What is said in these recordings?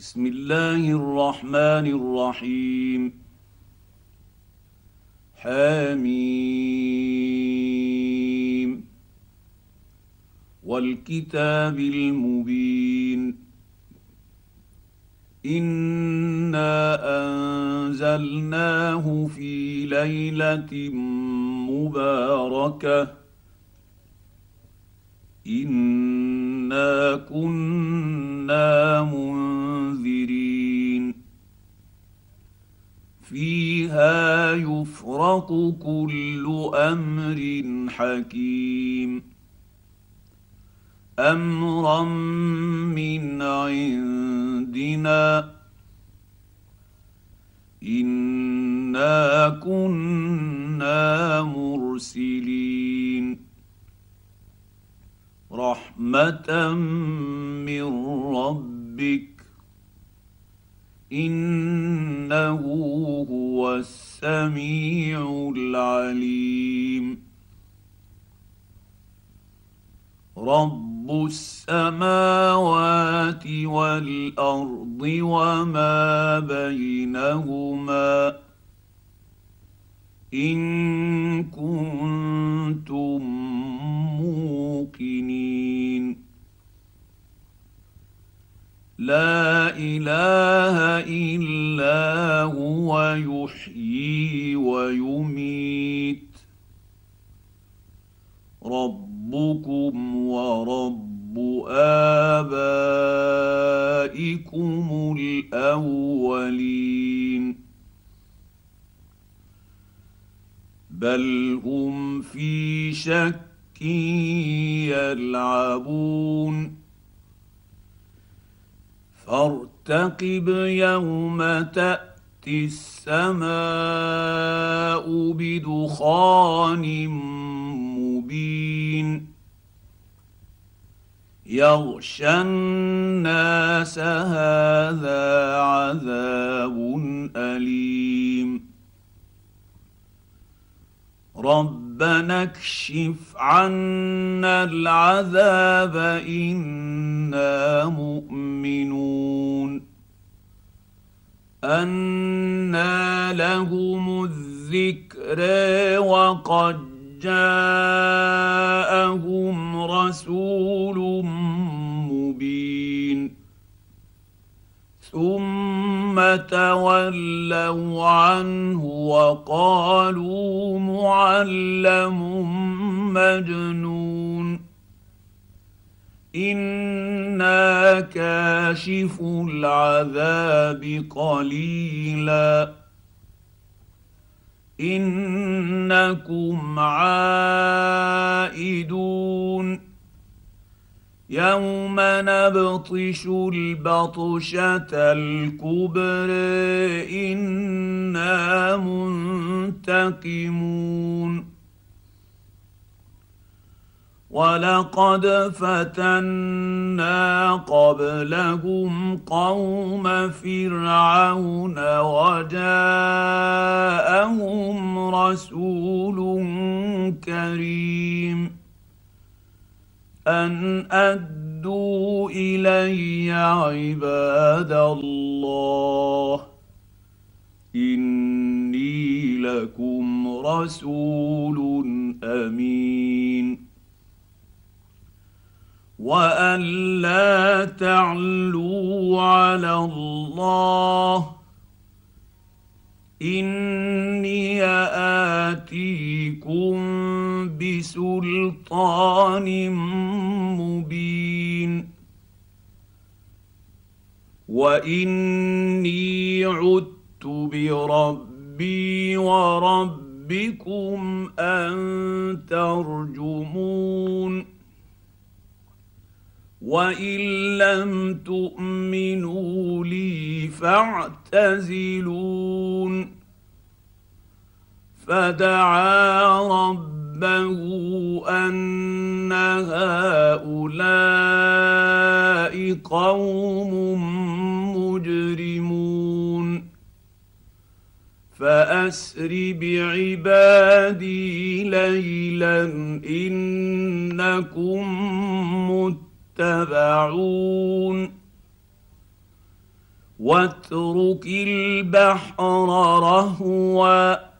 بسم الله الرحمن الرحيم. حميم. والكتاب المبين. إنا أنزلناه في ليلة مباركة. إنا كنا منذرين. فيها يفرق كل أمر حكيم. أمرا من عندنا. إنا كنا مرسلين. رحمة من ربك. إنه هو السميع العليم. رب السماوات والأرض وما بينهما. إن كنتم موقنين. لا إله إلا هو يحيي ويميت. ربكم ورب آبائكم الأولين. بل هم في شك يلعبون. فارتقب يوم تأتي السماء بدخان مبين. يغشى الناس هذا عذاب أليم. ربنا اكشف عنا العذاب إنا مؤمنون. أنى لهم الذكر وقد جاءهم رسول مبين تولوا عنه وقالوا معلم مجنون. أنا كاشف العذاب قليلا. انكم عائدون يوم نبطش البطشة الكبر إنا منتقمون. ولقد فتنا قبلهم قوم فرعون وجاءهم رسول كريم. ان ادوا الي عباد الله اني لكم رسول امين وان لا تعلوا على الله اني اتيكم بسلطان مبين. وإني عدت بربي وربكم أن ترجمون. وإن لم تؤمنوا لي فاعتزلون. فدعا ربه أن هؤلاء قوم مجرمون. فأسر بعبادي ليلا إنكم متبعون. واترك البحر رهوا.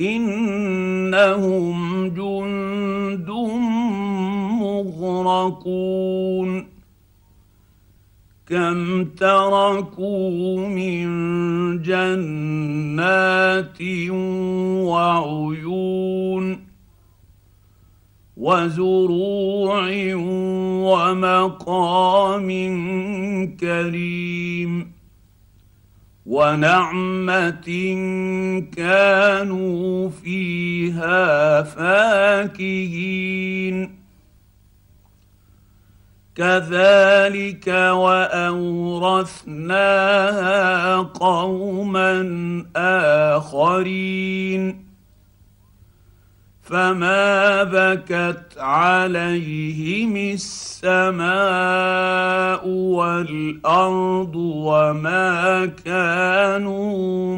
إنهم جند مغرقون. كم تركوا من جنات وعيون وزروع ومقام كريم. ونعمة كانوا فيها فاكهين. كذلك وأورثناها قوما آخرين. فما بكت عليهم السماء والارض وما كانوا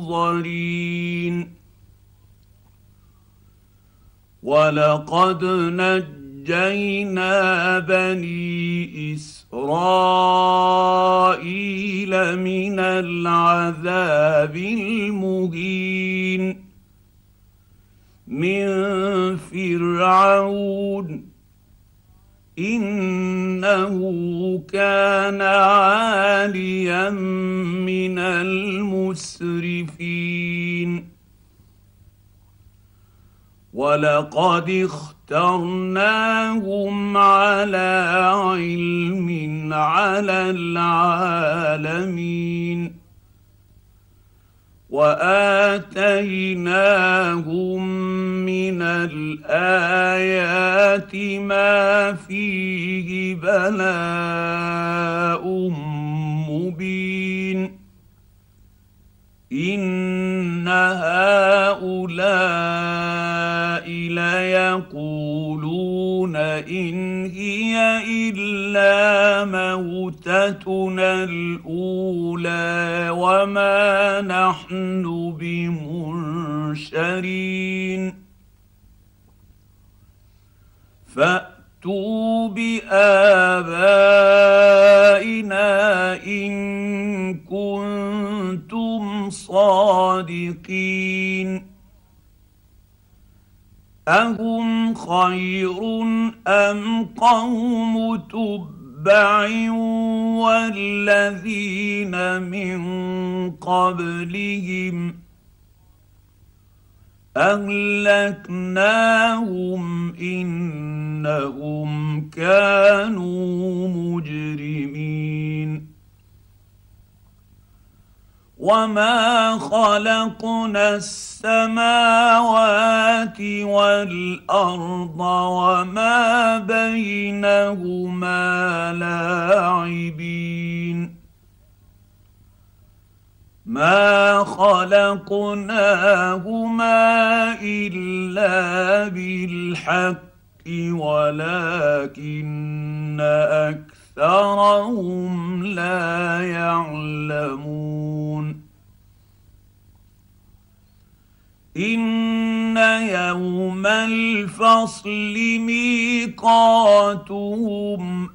منظرين ولقد نجينا بني اسرائيل من العذاب المهين من فرعون. إنه كان عاليا من المسرفين. ولقد اخترناهم على علم على العالمين. وآتيناهم من الآيات ما فيه بلاء مبين. إن هؤلاء ليقولون إن هي إلا موتتنا الأولى وما نحن بمنشرين. فأتوا بآبائنا إن كنتم صادقين. أهم خير أم قوم تبع والذين من قبلهم اهلكناهم انهم كانوا مجرمين وما خلقنا السماوات والارض وما بينهما لاعبين ما خلقناهما الا بالحق ولكن اكثرهم لا يعلمون ان يوم الفصل ميقاتهم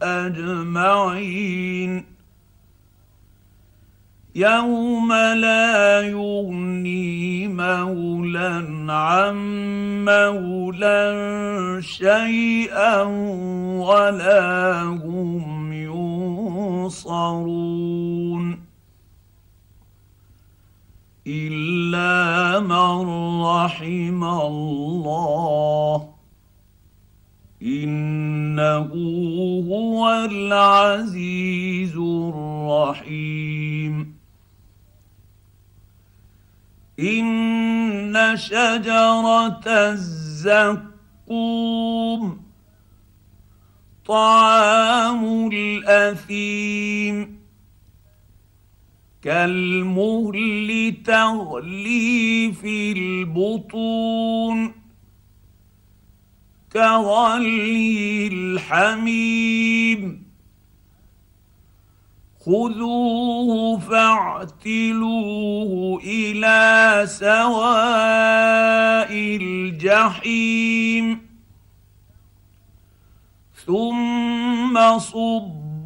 اجمعين يوم لا يغني مولى عن مولى شيئا ولا هم ينصرون إلا من رحم الله. إنه هو العزيز الرحيم. إن شجرة الزقوم طعام الأثيم. كالمهل تغلي في البطون كغلي الحميم. خذوه فاعتلوه إلى سواء الجحيم. ثم صب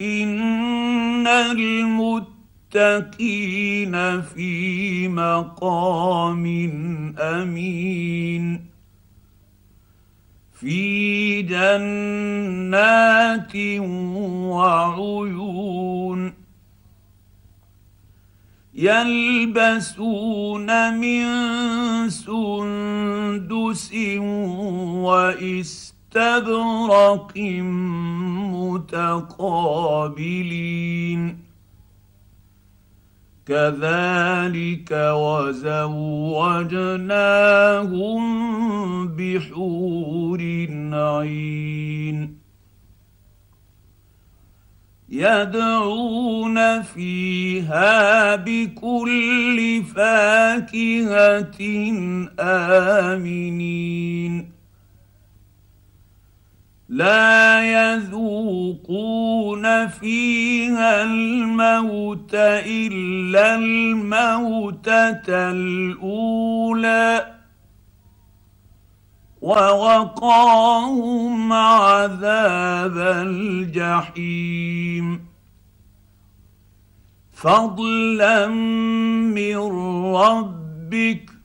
ان المتقين في مقام امين في جنات وعيون يلبسون من سندس واستبرق متقابلين. كذلك وزوجناهم بحور عين. يدعون فيها بكل فاكهة آمنين. لا يذوقون فيها الموت إلا الموتة الأولى. ووقاهم عذاب الجحيم. فضلا من ربك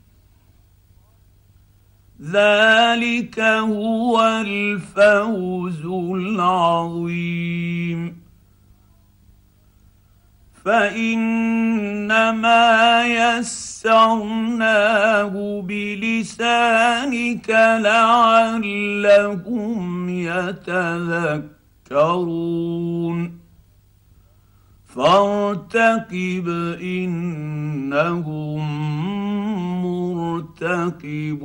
ذلك هو الفوز العظيم. فإنما يسرناه بلسانك لعلهم يتذكرون. فارتقب إنهم مرتقبون